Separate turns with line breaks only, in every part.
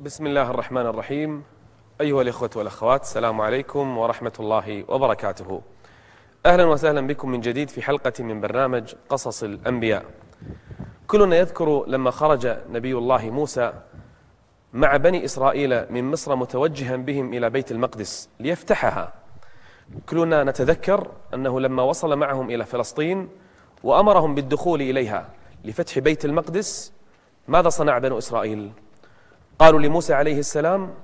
بسم الله الرحمن الرحيم أيها الإخوة والأخوات السلام عليكم ورحمة الله وبركاته أهلا وسهلا بكم من جديد في حلقة من برنامج قصص الأنبياء كلنا يذكر لما خرج نبي الله موسى مع بني إسرائيل من مصر متوجها بهم إلى بيت المقدس ليفتحها كلنا نتذكر أنه لما وصل معهم إلى فلسطين وأمرهم بالدخول إليها لفتح بيت المقدس ماذا صنع بنو إسرائيل قالوا لموسى عليه السلام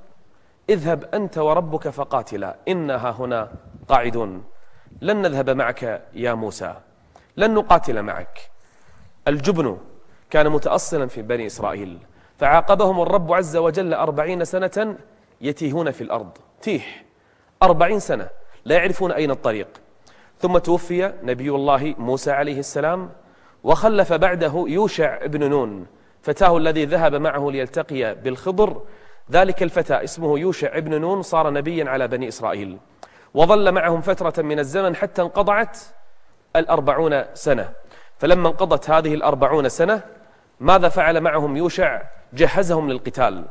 اذهب أنت وربك فقاتلا إنها هنا قاعدون. لن نذهب معك يا موسى لن نقاتل معك. الجبن كان متأصلا في بني إسرائيل فعاقبهم الرب عز وجل أربعين سنة يتيهون في الأرض. تيح! أربعين سنة لا يعرفون أين الطريق. ثم توفي نبي الله موسى عليه السلام وخلف بعده يوشع ابن نون. فتاه الذي ذهب معه ليلتقي بالخضر. ذلك الفتى اسمه يوشع ابن نون صار نبيا على بني إسرائيل. وظل معهم فترة من الزمن حتى انقضعت الأربعون سنة. فلما انقضت هذه الأربعون سنة ماذا فعل معهم يوشع؟ جهزهم للقتال.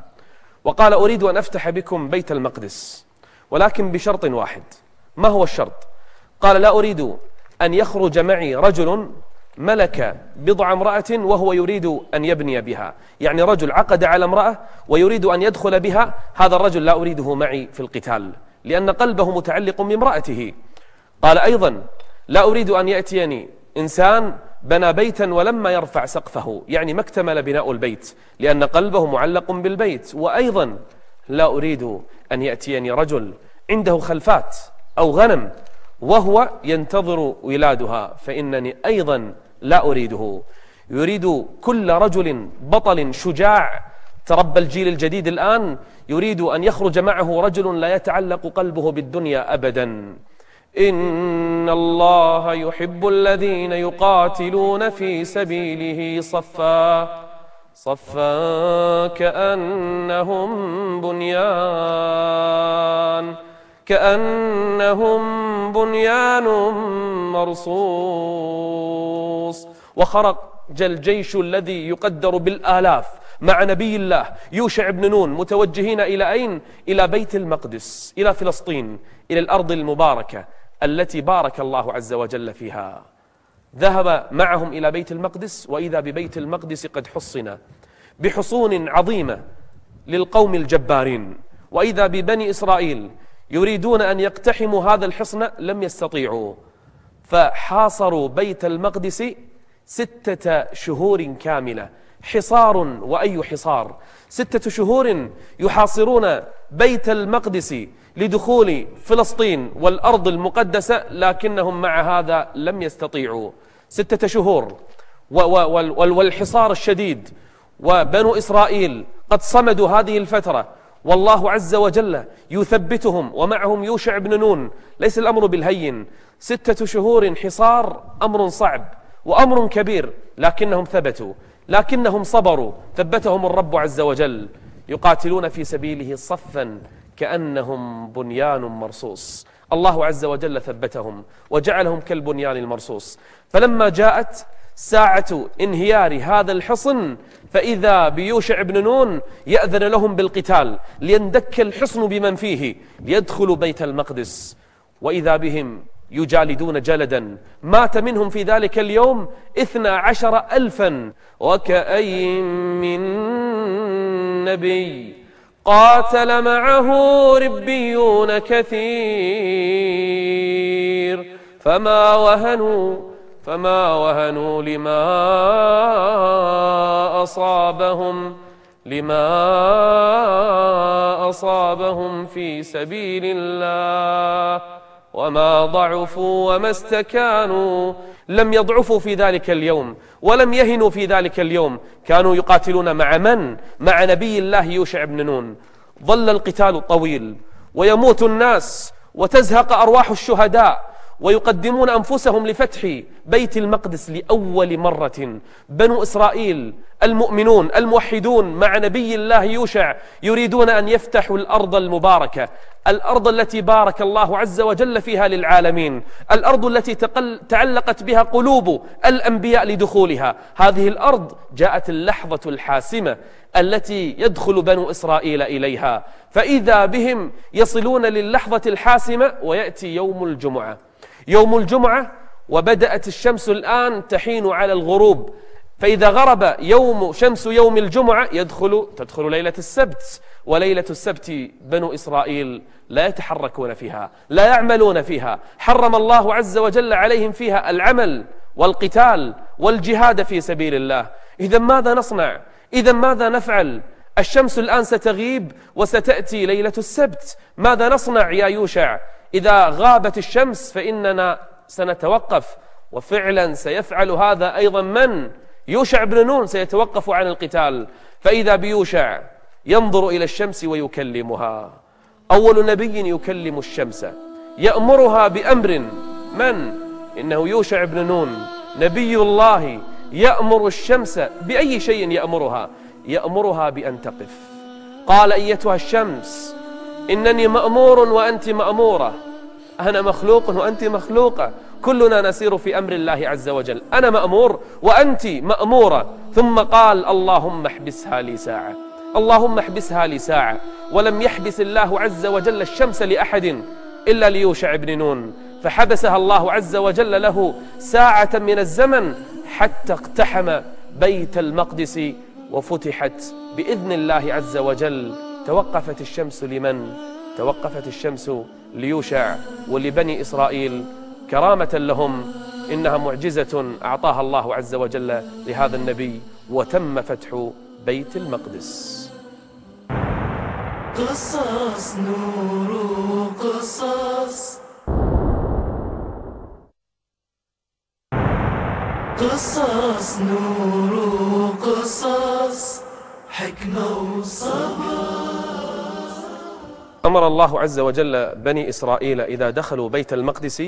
وقال أريد أن أفتح بكم بيت المقدس ولكن بشرط واحد. ما هو الشرط؟ قال لا أريد أن يخرج معي رجل ملك بضع امرأة وهو يريد أن يبني بها. يعني رجل عقد على امرأة ويريد أن يدخل بها هذا الرجل لا أريده معي في القتال لأن قلبه متعلق بامرأته. قال أيضا لا أريد أن يأتيني إنسان بنى بيتا ولما يرفع سقفه. يعني ما اكتمل بناء البيت لأن قلبه معلق بالبيت. وأيضا لا أريد أن يأتيني رجل عنده خلفات أو غنم وهو ينتظر ولادها فإنني أيضا لا أريده. يريد كل رجل بطل شجاع. تربى الجيل الجديد الآن يريد أن يخرج معه رجل لا يتعلق قلبه بالدنيا أبدا. إن الله يحب الذين يقاتلون في سبيله صفا صفا كأنهم بنيان كأنهم بنيان مرصوص. وخرج الجيش الذي يقدر بالآلاف مع نبي الله يوشع بن نون متوجهين إلى أين؟ إلى بيت المقدس إلى فلسطين إلى الأرض المباركة التي بارك الله عز وجل فيها. ذهب معهم إلى بيت المقدس وإذا ببيت المقدس قد حصن بحصون عظيمة للقوم الجبارين. وإذا ببني إسرائيل يريدون أن يقتحموا هذا الحصن لم يستطيعوا. فحاصروا بيت المقدس ستة شهور كاملة. حصار وأي حصار؟ ستة شهور يحاصرون بيت المقدس لدخول فلسطين والأرض المقدسة لكنهم مع هذا لم يستطيعوا. ستة شهور. والحصار الشديد. وبنو إسرائيل قد صمدوا هذه الفترة. والله عز وجل يثبتهم ومعهم يوشع بن نون. ليس الأمر بالهين. ستة شهور حصار أمر صعب وأمر كبير. لكنهم ثبتوا. لكنهم صبروا. ثبتهم الرب عز وجل. يقاتلون في سبيله صفا كأنهم بنيان مرصوص. الله عز وجل ثبتهم وجعلهم كالبنيان المرصوص. فلما جاءت ساعة انهيار هذا الحصن فإذا بيوشع بن نون يأذن لهم بالقتال ليندك الحصن بمن فيه ليدخلوا بيت المقدس. وإذا بهم يجالدون جلدا مات منهم في ذلك اليوم اثنا عشر ألفا وكأي من نبي. قاتل معه ربيون كثير فما وهنوا فما وهنوا لما أصابهم لما أصابهم في سبيل الله. وما ضعفوا وما استكانوا لم يضعفوا في ذلك اليوم ولم يهنوا في ذلك اليوم. كانوا يقاتلون مع من؟ مع نبي الله يوشع بن نون. ظل القتال طويل ويموت الناس وتزهق أرواح الشهداء. ويقدمون أنفسهم لفتح بيت المقدس لأول مرة. بنو إسرائيل المؤمنون الموحدون مع نبي الله يوشع يريدون أن يفتحوا الأرض المباركة الأرض التي بارك الله عز وجل فيها للعالمين الأرض التي تقل تعلقت بها قلوب الأنبياء لدخولها. هذه الأرض جاءت اللحظة الحاسمة التي يدخل بنو إسرائيل إليها. فإذا بهم يصلون للحظة الحاسمة ويأتي يوم الجمعة. يوم الجمعة وبدأت الشمس الآن تحين على الغروب. فإذا غرب يوم شمس يوم الجمعة يدخل تدخل ليلة السبت وليلة السبت بنو إسرائيل لا يتحركون فيها لا يعملون فيها. حرم الله عز وجل عليهم فيها العمل والقتال والجهاد في سبيل الله. إذا ماذا نصنع؟ إذا ماذا نفعل؟ الشمس الآن ستغيب وستأتي ليلة السبت. ماذا نصنع يا يوشع؟ إذا غابت الشمس فإننا سنتوقف. وفعلا سيفعل هذا أيضا من؟ يوشع بن نون سيتوقف عن القتال. فإذا بيوشع ينظر إلى الشمس ويكلمها. أول نبي يكلم الشمس. يأمرها بأمر. من؟ إنه يوشع بن نون. نبي الله. يأمر الشمس بأي شيء يأمرها؟ يأمرها بأن تقف. قال أيتها الشمس إنني مأمور وأنت مأمورة. أنا مخلوق وأنت مخلوقة. كلنا نسير في أمر الله عز وجل. أنا مأمور وأنت مأمورة. ثم قال اللهم احبسها لي ساعة. اللهم احبسها لي ساعة. ولم يحبس الله عز وجل الشمس لأحد إلا ليوشع بن نون. فحبسها الله عز وجل له ساعة من الزمن حتى اقتحم بيت المقدس وفتحت بإذن الله عز وجل توقفت الشمس لمن؟ توقفت الشمس ليوشع ولبني إسرائيل. كرامة لهم إنها معجزة أعطاها الله عز وجل لهذا النبي وتم فتح بيت المقدس. قصص نور قصص قصص نور قصص حكمة وصبر. أمر الله عز وجل بني إسرائيل إذا دخلوا بيت المقدس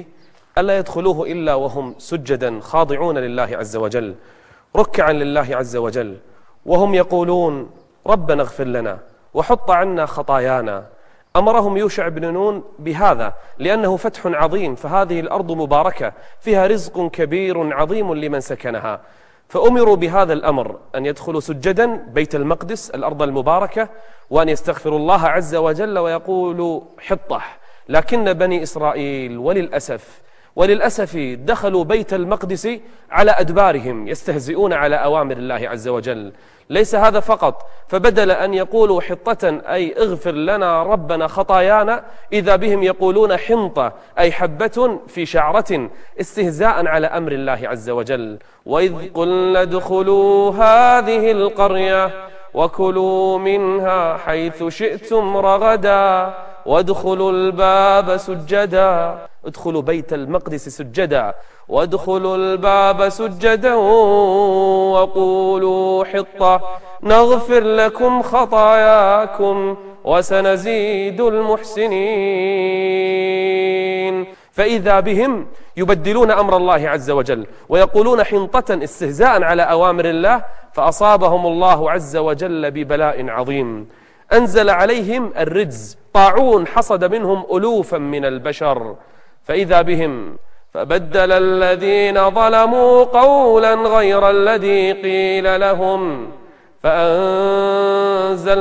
ألا يدخلوه إلا وهم سجدا خاضعون لله عز وجل ركعا لله عز وجل وهم يقولون ربنا اغفر لنا وحط عنا خطايانا. أمرهم يوشع بن نون بهذا لأنه فتح عظيم فهذه الأرض مباركة فيها رزق كبير عظيم لمن سكنها. فأمروا بهذا الأمر أن يدخلوا سجدا بيت المقدس الأرض المباركة وأن يستغفروا الله عز وجل ويقولوا حطة. لكن بني إسرائيل وللأسف وللأسف دخلوا بيت المقدس على أدبارهم يستهزئون على أوامر الله عز وجل. ليس هذا فقط فبدل أن يقولوا حطة أي اغفر لنا ربنا خطايانا إذا بهم يقولون حنطة أي حبة في شعرة استهزاء على أمر الله عز وجل. وإذ قلنا ادخلوا هذه القرية وكلوا منها حيث شئتم رغدا. وادخلوا الباب سجدا. ادخلوا بيت المقدس سجدا. وادخلوا الباب سجدا وقولوا حطة. نغفر لكم خطاياكم وسنزيد المحسنين. فإذا بهم يبدلون أمر الله عز وجل ويقولون حنطة استهزاء على أوامر الله فأصابهم الله عز وجل ببلاء عظيم. أنزل عليهم الرجز. طاعون حصد منهم ألوفا من البشر. فإذا بهم فبدل الذين ظلموا قولا غير الذي قيل لهم. فأنزلنا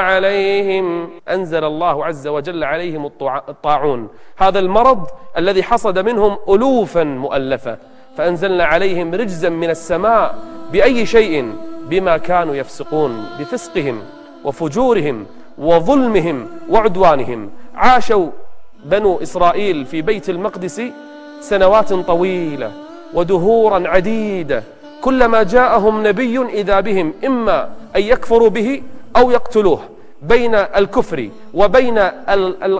عليهم أنزل الله عز وجل عليهم الطاعون. هذا المرض الذي حصد منهم ألوفا مؤلفة. فأنزلنا عليهم رجزا من السماء بأي شيء بما كانوا يفسقون بفسقهم. وفجورهم وظلمهم وعدوانهم. عاشوا بنو إسرائيل في بيت المقدس سنوات طويلة ودهورا عديدة. كلما جاءهم نبي إذا بهم إما أن يكفروا به أو يقتلوه. بين الكفر وبين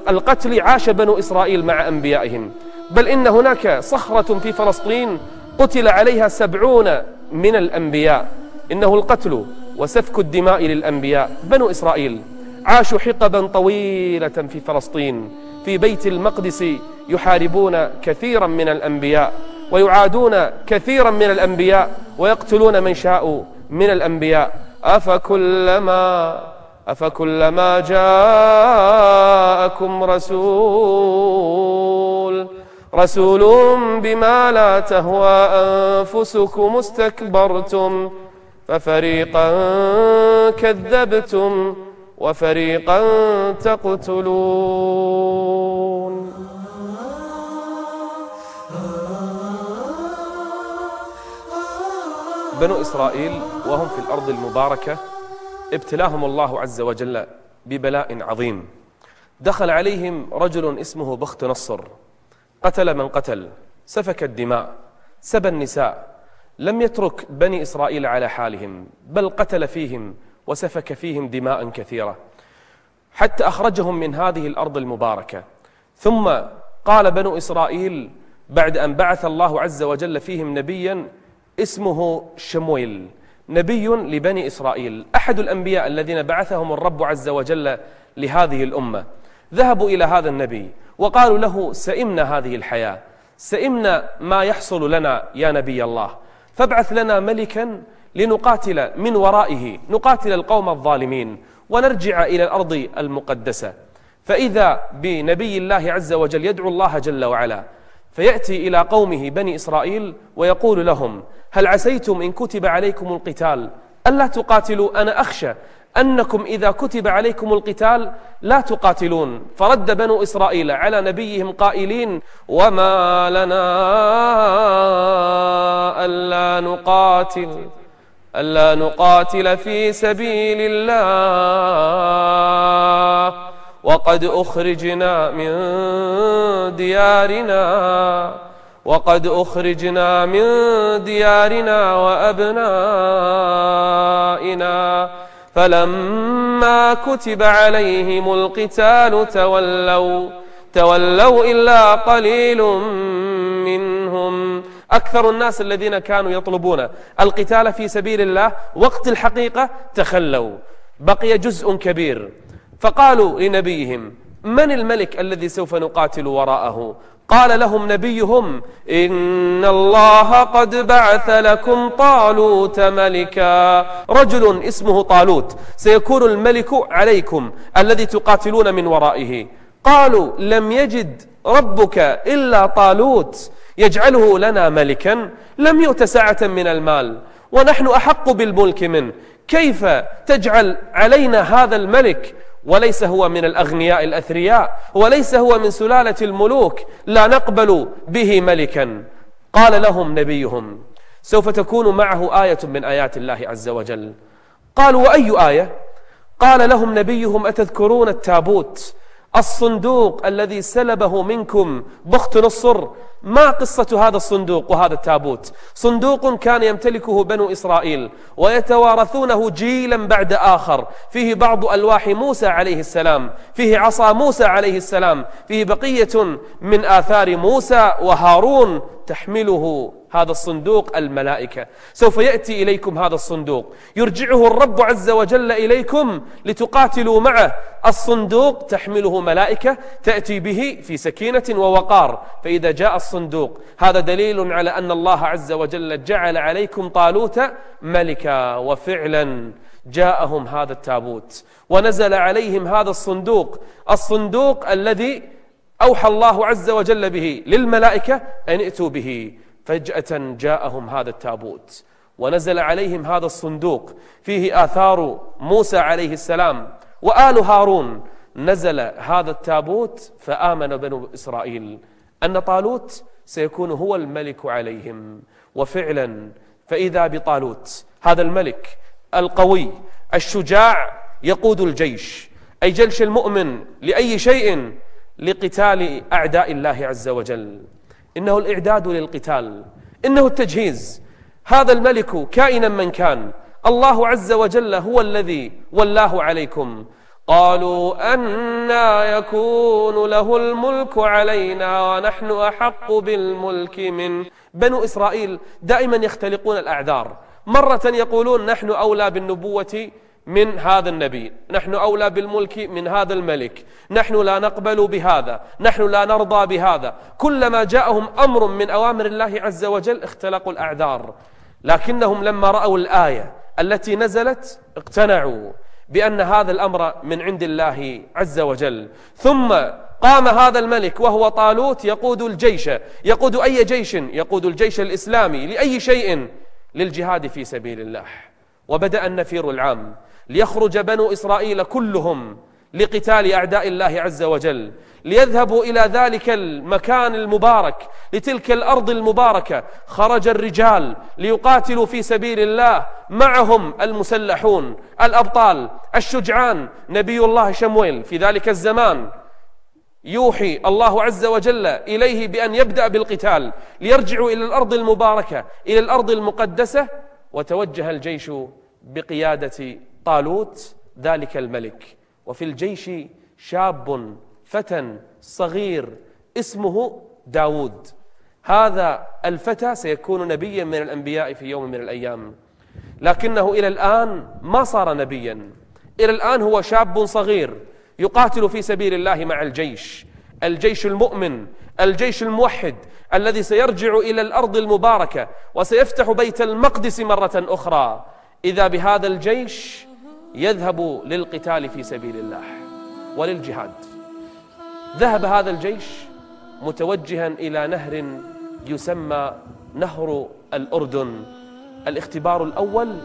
القتل عاش بنو إسرائيل مع أنبيائهم. بل إن هناك صخرة في فلسطين قتل عليها سبعون من الأنبياء. إنه القتل وسفك الدماء للأنبياء. بنو إسرائيل عاشوا حقبا طويلة في فلسطين في بيت المقدس يحاربون كثيرا من الأنبياء ويعادون كثيرا من الأنبياء ويقتلون من شاءوا من الأنبياء. أفكلما أفكلما جاءكم رسول رسول بما لا تهوى أنفسكم استكبرتم. ففريقا كذبتم وفريقا تقتلون. بنو إسرائيل وهم في الأرض المباركة ابتلاهم الله عز وجل ببلاء عظيم. دخل عليهم رجل اسمه بخت نصر. قتل من قتل سفك الدماء سبى النساء. لم يترك بني إسرائيل على حالهم بل قتل فيهم وسفك فيهم دماء كثيرة. حتى أخرجهم من هذه الأرض المباركة. ثم قال بنو إسرائيل بعد أن بعث الله عز وجل فيهم نبيا اسمه شمويل. نبي لبني إسرائيل أحد الأنبياء الذين بعثهم الرب عز وجل لهذه الأمة. ذهبوا إلى هذا النبي وقالوا له سئمنا هذه الحياة سئمنا ما يحصل لنا يا نبي الله. فابعث لنا ملكا لنقاتل من ورائه نقاتل القوم الظالمين ونرجع إلى الأرض المقدسة. فإذا بنبي الله عز وجل يدعو الله جل وعلا فيأتي إلى قومه بني إسرائيل ويقول لهم هل عسيتم إن كتب عليكم القتال؟ ألا تقاتلوا؟ أنا أخشى أنكم إذا كتب عليكم القتال لا تقاتلون. فرد بنو إسرائيل على نبيهم قائلين وما لنا ألا نقاتل ألا نقاتل في سبيل الله وقد أخرجنا من ديارنا وقد أخرجنا من ديارنا وأبنائنا فلما كتب عليهم القتال تولوا تولوا إلا قليل منهم. أكثر الناس الذين كانوا يطلبون القتال في سبيل الله وقت الحقيقة تخلوا بقي جزء كبير. فقالوا لنبيهم من الملك الذي سوف نقاتل وراءه؟ قال لهم نبيهم إن الله قد بعث لكم طالوت ملكا. رجل اسمه طالوت. سيكون الملك عليكم الذي تقاتلون من ورائه. قالوا لم يجد ربك إلا طالوت يجعله لنا ملكا. لم يؤت سعة من المال. ونحن أحق بالملك منه. كيف تجعل علينا هذا الملك وليس هو من الأغنياء الأثرياء وليس هو من سلالة الملوك لا نقبل به ملكا. قال لهم نبيهم سوف تكون معه آية من آيات الله عز وجل. قالوا وأي آية؟ قال لهم نبيهم أتذكرون التابوت؟ الصندوق الذي سلبه منكم بخت نصر ما قصة هذا الصندوق وهذا التابوت؟ صندوق كان يمتلكه بنو إسرائيل ويتوارثونه جيلا بعد آخر. فيه بعض ألواح موسى عليه السلام فيه عصا موسى عليه السلام فيه بقية من آثار موسى وهارون تحمله هذا الصندوق الملائكة. سوف يأتي إليكم هذا الصندوق. يرجعه الرب عز وجل إليكم لتقاتلوا معه. الصندوق تحمله ملائكة تأتي به في سكينة ووقار. فإذا جاء الصندوق هذا دليل على أن الله عز وجل جعل عليكم طالوت ملكا. وفعلا جاءهم هذا التابوت. ونزل عليهم هذا الصندوق. الصندوق الذي أوحى الله عز وجل به للملائكة أن ائتوا به. فجأة جاءهم هذا التابوت ونزل عليهم هذا الصندوق. فيه آثار موسى عليه السلام وآل هارون. نزل هذا التابوت فآمن بنو إسرائيل أن طالوت سيكون هو الملك عليهم. وفعلا فإذا بطالوت هذا الملك القوي الشجاع يقود الجيش. أي جيش المؤمن لأي شيء لقتال أعداء الله عز وجل. إنه الإعداد للقتال. إنه التجهيز. هذا الملك كائنا من كان. الله عز وجل هو الذي ولاه عليكم. قالوا أنا يكون له الملك علينا ونحن أحق بالملك من بنو إسرائيل دائما يختلقون الأعذار. مرة يقولون نحن أولى بالنبوة من هذا النبي. نحن أولى بالملك من هذا الملك. نحن لا نقبل بهذا. نحن لا نرضى بهذا. كلما جاءهم أمر من أوامر الله عز وجل اختلقوا الأعذار. لكنهم لما رأوا الآية التي نزلت اقتنعوا بأن هذا الأمر من عند الله عز وجل. ثم قام هذا الملك وهو طالوت يقود الجيش. يقود أي جيش؟ يقود الجيش الإسلامي لأي شيء؟ للجهاد في سبيل الله. وبدأ النفير العام. ليخرج بنو إسرائيل كلهم لقتال أعداء الله عز وجل ليذهبوا إلى ذلك المكان المبارك لتلك الأرض المباركة. خرج الرجال ليقاتلوا في سبيل الله معهم المسلحون الأبطال الشجعان نبي الله شمويل. في ذلك الزمان يوحي الله عز وجل إليه بأن يبدأ بالقتال ليرجعوا إلى الأرض المباركة إلى الأرض المقدسة. وتوجه الجيش بقيادة طالوت ذلك الملك. وفي الجيش شاب فتى صغير اسمه داود هذا الفتى سيكون نبيا من الأنبياء في يوم من الأيام. لكنه إلى الآن ما صار نبيا. إلى الآن هو شاب صغير يقاتل في سبيل الله مع الجيش. الجيش المؤمن الجيش الموحد الذي سيرجع إلى الأرض المباركة وسيفتح بيت المقدس مرة أخرى. إذا بهذا الجيش يذهب للقتال في سبيل الله وللجهاد. ذهب هذا الجيش متوجها إلى نهر يسمى نهر الأردن. الاختبار الأول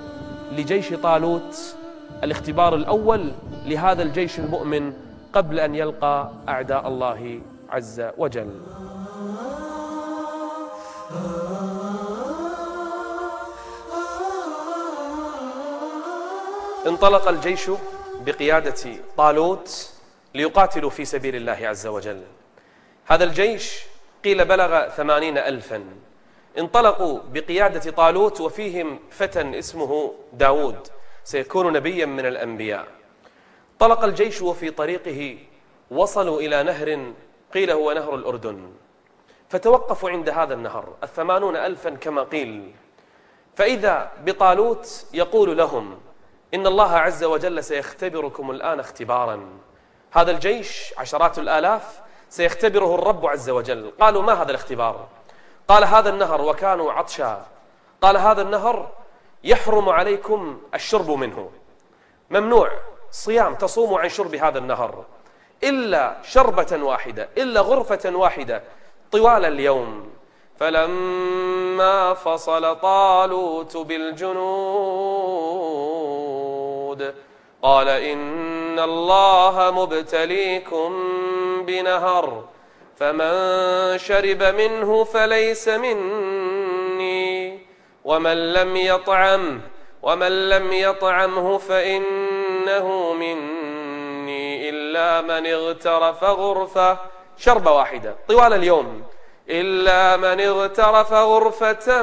لجيش طالوت الاختبار الأول لهذا الجيش المؤمن قبل أن يلقى أعداء الله عز وجل. انطلق الجيش بقيادة طالوت ليقاتلوا في سبيل الله عز وجل. هذا الجيش قيل بلغ ثمانين ألفا. انطلقوا بقيادة طالوت وفيهم فتى اسمه داود سيكون نبيا من الأنبياء. طلق الجيش وفي طريقه وصلوا إلى نهر قيل هو نهر الأردن. فتوقفوا عند هذا النهر الثمانون ألفا كما قيل. فإذا بطالوت يقول لهم إن الله عز وجل سيختبركم الآن اختبارا. هذا الجيش عشرات الآلاف سيختبره الرب عز وجل. قالوا ما هذا الاختبار؟ قال هذا النهر وكانوا عطشا. قال هذا النهر يحرم عليكم الشرب منه. ممنوع. صيام. تصوموا عن شرب هذا النهر. إلا شربة واحدة إلا غرفة واحدة طوال اليوم. فلما فصل طالوت بالجنود قال إن الله مبتليكم بنهر فمن شرب منه فليس مني ومن لم يطعم ومن لم يطعمه فإنه مني إلا من اغترف غرفة شربة واحدة طوال اليوم إلا من اغترف غرفة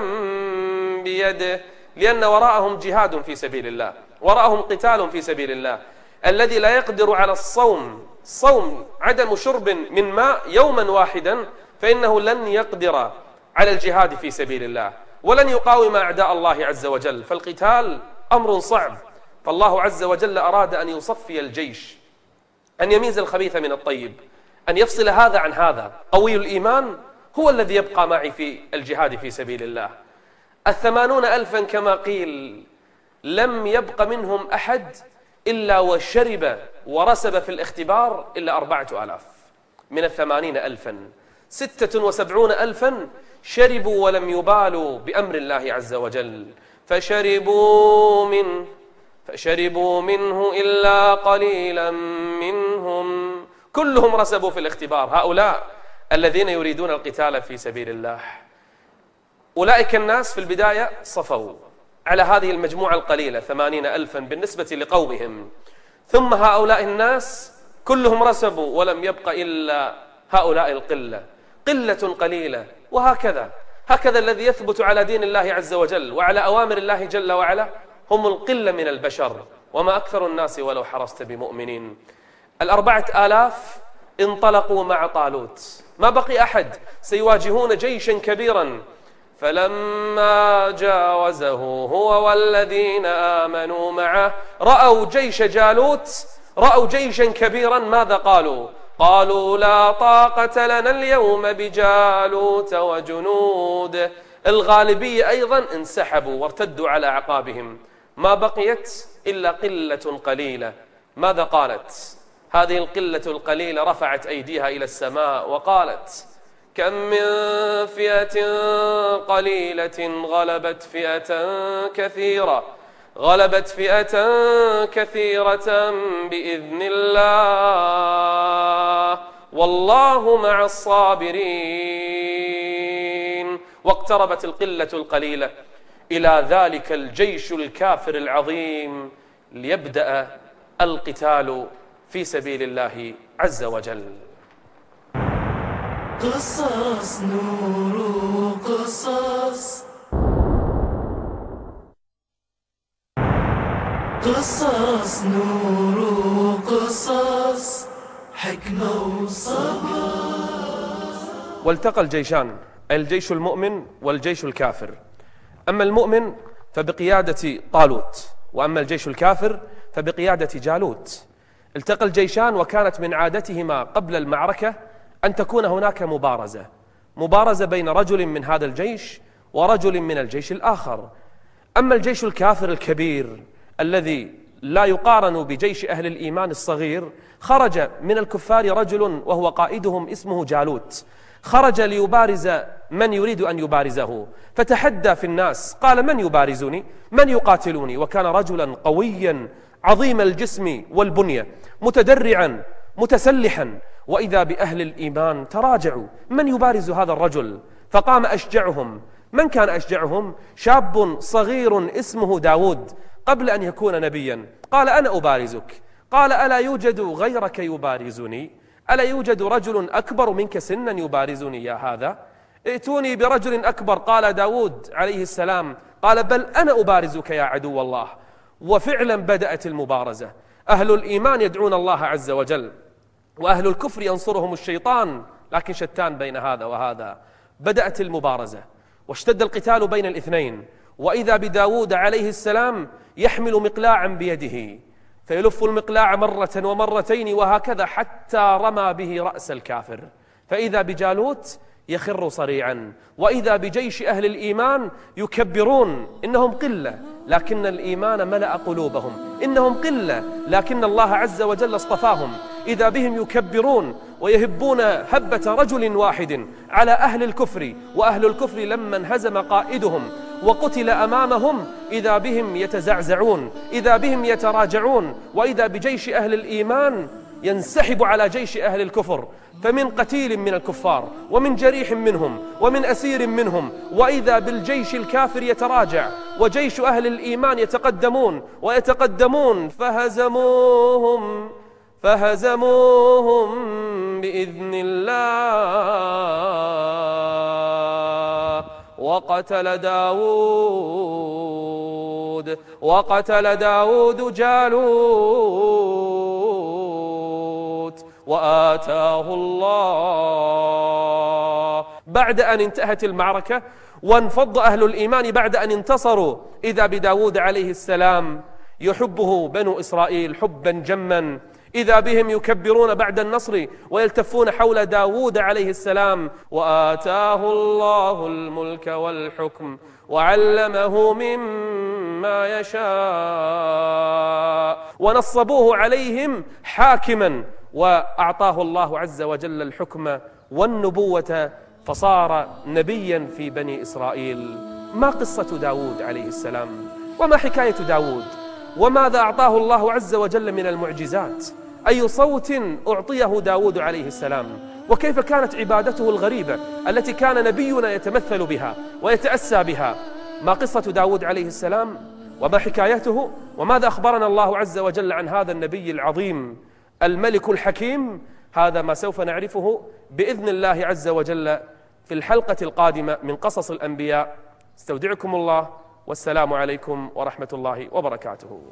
بيده لأن وراءهم جهاد في سبيل الله وراءهم قتال في سبيل الله. الذي لا يقدر على الصوم صوم عدم شرب من ماء يوما واحدا فإنه لن يقدر على الجهاد في سبيل الله ولن يقاوم أعداء الله عز وجل. فالقتال أمر صعب. فالله عز وجل أراد أن يصفي الجيش أن يميز الخبيث من الطيب أن يفصل هذا عن هذا. قوي الإيمان هو الذي يبقى معي في الجهاد في سبيل الله. الثمانون ألفا كما قيل لم يبق منهم أحد إلا وشرب ورسب في الاختبار إلا أربعة ألاف من الثمانين ألفا. ستة وسبعون ألفا شربوا ولم يبالوا بأمر الله عز وجل. فشربوا منه فشربوا منه إلا قليلا منهم. كلهم رسبوا في الاختبار. هؤلاء الذين يريدون القتال في سبيل الله. أولئك الناس في البداية صفوا. على هذه المجموعة القليلة ثمانين ألفا بالنسبة لقومهم. ثم هؤلاء الناس كلهم رسبوا ولم يبق إلا هؤلاء القلة. قلة قليلة. وهكذا. هكذا الذي يثبت على دين الله عز وجل وعلى أوامر الله جل وعلا هم القلة من البشر. وما أكثر الناس ولو حرصت بمؤمنين. الأربعة آلاف انطلقوا مع طالوت. ما بقي أحد. سيواجهون جيشا كبيرا. فلما جاوزه هو والذين آمنوا معه رأوا جيش جالوت رأوا جيشا كبيرا ماذا قالوا؟ قالوا لا طاقة لنا اليوم بجالوت وجنوده الغالبية أيضا انسحبوا وارتدوا على أعقابهم. ما بقيت إلا قلة قليلة. ماذا قالت؟ هذه القلة القليلة رفعت أيديها إلى السماء وقالت كم من فئة قليلة غلبت فئة كثيرة غلبت فئة كثيرة بإذن الله. والله مع الصابرين. واقتربت القلة القليلة إلى ذلك الجيش الكافر العظيم ليبدأ القتال في سبيل الله عز وجل. قصص نور قصص قصص نور قصص حكمة وصبر. والتقى الجيشان الجيش المؤمن والجيش الكافر. أما المؤمن فبقيادة طالوت وأما الجيش الكافر فبقيادة جالوت. التقى الجيشان وكانت من عادتهما قبل المعركة أن تكون هناك مبارزة. مبارزة بين رجل من هذا الجيش ورجل من الجيش الآخر. أما الجيش الكافر الكبير الذي لا يقارن بجيش أهل الإيمان الصغير خرج من الكفار رجل وهو قائدهم اسمه جالوت. خرج ليبارز من يريد أن يبارزه. فتحدى في الناس قال من يبارزني؟ من يقاتلوني؟ وكان رجلا قويا عظيم الجسم والبنية متدرعا متسلحا. وإذا بأهل الإيمان تراجعوا. من يبارز هذا الرجل؟ فقام أشجعهم. من كان أشجعهم؟ شاب صغير اسمه داود قبل أن يكون نبيا. قال أنا أبارزك. قال ألا يوجد غيرك يبارزني؟ ألا يوجد رجل أكبر منك سنا يبارزني يا هذا؟ ائتوني برجل أكبر. قال داود عليه السلام. قال بل أنا أبارزك يا عدو الله. وفعلا بدأت المبارزة. أهل الإيمان يدعون الله عز وجل وأهل الكفر ينصرهم الشيطان لكن شتان بين هذا وهذا. بدأت المبارزة واشتد القتال بين الاثنين. وإذا بداود عليه السلام يحمل مقلاعا بيده فيلف المقلاع مرة ومرتين وهكذا حتى رمى به رأس الكافر. فإذا بجالوت يخر صريعا وإذا بجيش أهل الإيمان يكبرون إنهم قلة لكن الإيمان ملأ قلوبهم. إنهم قلة لكن الله عز وجل اصطفاهم. إذا بهم يكبرون ويهبون هبة رجل واحد على أهل الكفر وأهل الكفر لما انهزم قائدهم وقتل أمامهم إذا بهم يتزعزعون إذا بهم يتراجعون وإذا بجيش أهل الإيمان ينسحب على جيش أهل الكفر فمن قتيل من الكفار ومن جريح منهم ومن أسير منهم وإذا بالجيش الكافر يتراجع وجيش أهل الإيمان يتقدمون ويتقدمون فهزموهم فهزموهم بإذن الله. وقتل داود وقتل داود جالوت وآتاه الله. بعد أن انتهت المعركة وانفض أهل الإيمان بعد أن انتصروا إذا بداود عليه السلام يحبه بنو إسرائيل حبا جما. إذا بهم يكبرون بعد النصر ويلتفون حول داود عليه السلام وآتاه الله الملك والحكم وعلمه مما يشاء ونصبوه عليهم حاكما. وأعطاه الله عز وجل الحكم والنبوة فصار نبيا في بني إسرائيل. ما قصة داود عليه السلام؟ وما حكاية داود؟ وماذا أعطاه الله عز وجل من المعجزات؟ أي صوت أعطيه داود عليه السلام؟ وكيف كانت عبادته الغريبة التي كان نبينا يتمثل بها ويتأسى بها؟ ما قصة داود عليه السلام؟ وما حكايته؟ وماذا أخبرنا الله عز وجل عن هذا النبي العظيم؟ الملك الحكيم هذا ما سوف نعرفه بإذن الله عز وجل في الحلقة القادمة من قصص الأنبياء. استودعكم الله والسلام عليكم ورحمة الله وبركاته.